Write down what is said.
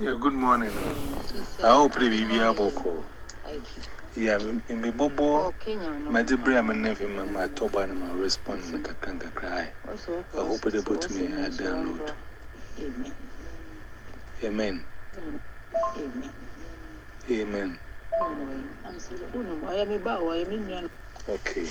Yeah, good morning. I hope the baby are boko. Yeah, in the bobo, my debris, I'm never my top and my response like I can't cry. I hope they put me a download. Amen. Amen. Okay.